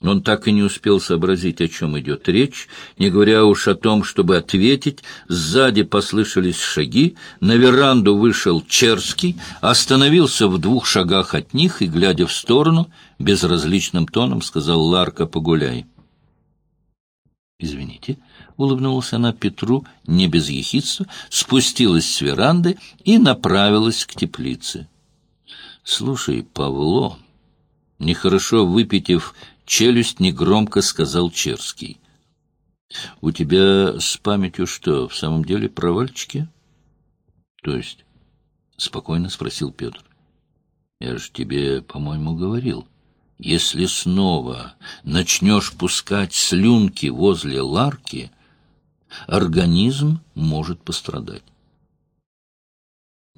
Он так и не успел сообразить, о чем идет речь, не говоря уж о том, чтобы ответить. Сзади послышались шаги, на веранду вышел Черский, остановился в двух шагах от них и, глядя в сторону, безразличным тоном сказал Ларка «Погуляй». «Извините», — улыбнулась она Петру, не без ехидства, спустилась с веранды и направилась к теплице. «Слушай, Павло», нехорошо выпитив челюсть, негромко сказал Черский. — У тебя с памятью что, в самом деле провальчики? — То есть? — спокойно спросил Петр. — Я же тебе, по-моему, говорил. Если снова начнешь пускать слюнки возле ларки, организм может пострадать.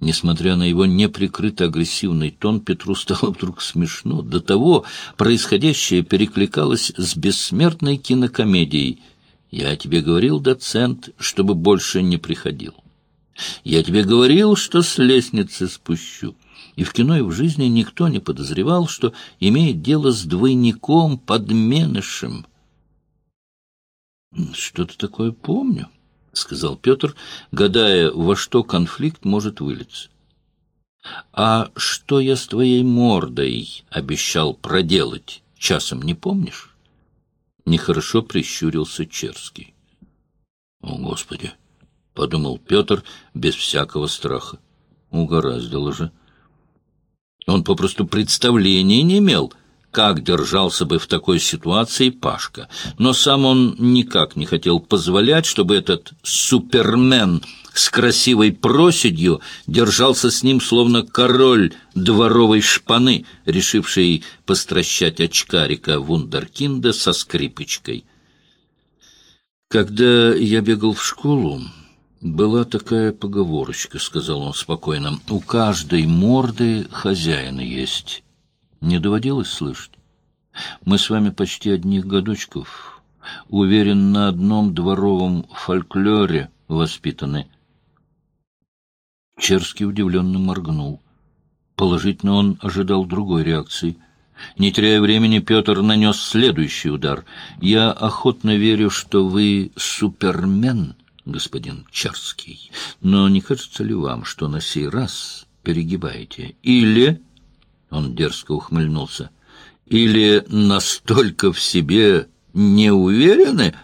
Несмотря на его неприкрыто агрессивный тон, Петру стало вдруг смешно. До того происходящее перекликалось с бессмертной кинокомедией. «Я тебе говорил, доцент, чтобы больше не приходил. Я тебе говорил, что с лестницы спущу». И в кино, и в жизни никто не подозревал, что имеет дело с двойником, подменышем. «Что-то такое помню». — сказал Петр, гадая, во что конфликт может вылиться. — А что я с твоей мордой обещал проделать, часом не помнишь? Нехорошо прищурился Черский. — О, Господи! — подумал Петр без всякого страха. Угораздило же. Он попросту представления не имел — как держался бы в такой ситуации Пашка. Но сам он никак не хотел позволять, чтобы этот супермен с красивой проседью держался с ним словно король дворовой шпаны, решивший постращать очкарика вундеркинда со скрипочкой. «Когда я бегал в школу, была такая поговорочка», — сказал он спокойно, — «у каждой морды хозяина есть». Не доводилось слышать? Мы с вами почти одних годочков. Уверен, на одном дворовом фольклоре воспитаны. Черский удивленно моргнул. Положительно он ожидал другой реакции. Не теряя времени, Петр нанес следующий удар. «Я охотно верю, что вы супермен, господин Черский. Но не кажется ли вам, что на сей раз перегибаете? Или...» Он дерзко ухмыльнулся. «Или настолько в себе не уверены?»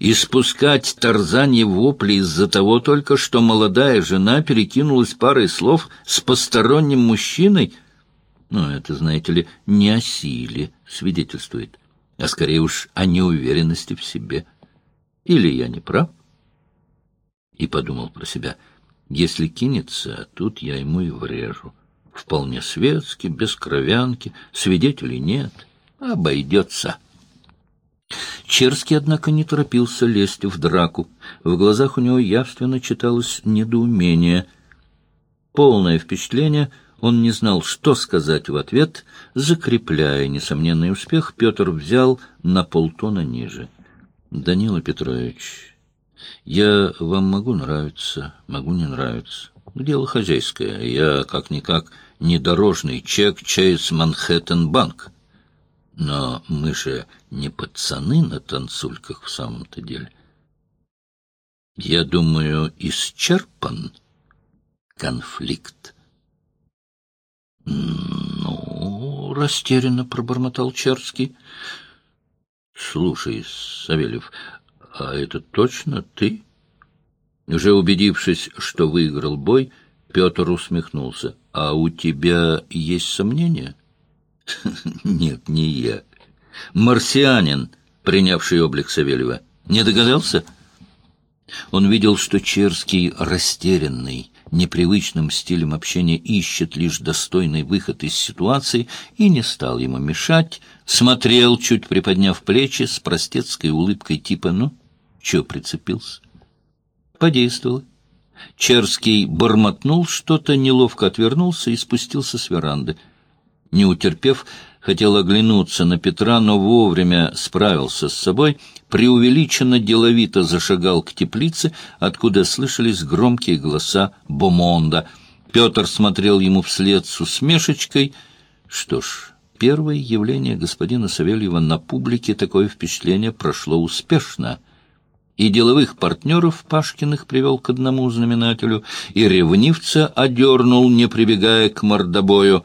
И спускать тарзанье вопли из-за того только, что молодая жена перекинулась парой слов с посторонним мужчиной, ну, это, знаете ли, не о силе свидетельствует, а скорее уж о неуверенности в себе. Или я не прав? И подумал про себя, если кинется, тут я ему и врежу. Вполне светский, без кровянки, свидетелей нет. Обойдется. Черский, однако, не торопился лезть в драку. В глазах у него явственно читалось недоумение. Полное впечатление он не знал, что сказать в ответ. Закрепляя несомненный успех, Петр взял на полтона ниже. — Данила Петрович, я вам могу нравиться, могу не нравиться. Дело хозяйское. Я, как-никак, недорожный чек через Манхэттен-банк. Но мы же не пацаны на танцульках в самом-то деле. Я думаю, исчерпан конфликт. Ну, растерянно пробормотал Черский. Слушай, Савельев, а это точно ты? Уже убедившись, что выиграл бой, Петр усмехнулся. «А у тебя есть сомнения?» «Нет, не я. Марсианин, принявший облик Савельева. Не догадался?» Он видел, что Черский растерянный, непривычным стилем общения ищет лишь достойный выход из ситуации и не стал ему мешать, смотрел, чуть приподняв плечи, с простецкой улыбкой типа «ну, чё прицепился?» Подействовало. Черский бормотнул что-то, неловко отвернулся и спустился с веранды. Не утерпев, хотел оглянуться на Петра, но вовремя справился с собой, преувеличенно деловито зашагал к теплице, откуда слышались громкие голоса Бомонда. Петр смотрел ему вслед с усмешечкой. Что ж, первое явление господина Савельева на публике такое впечатление прошло успешно. И деловых партнеров Пашкиных привел к одному знаменателю, и ревнивца одернул, не прибегая к мордобою.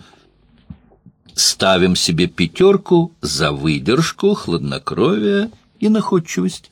Ставим себе пятерку за выдержку, хладнокровие и находчивость.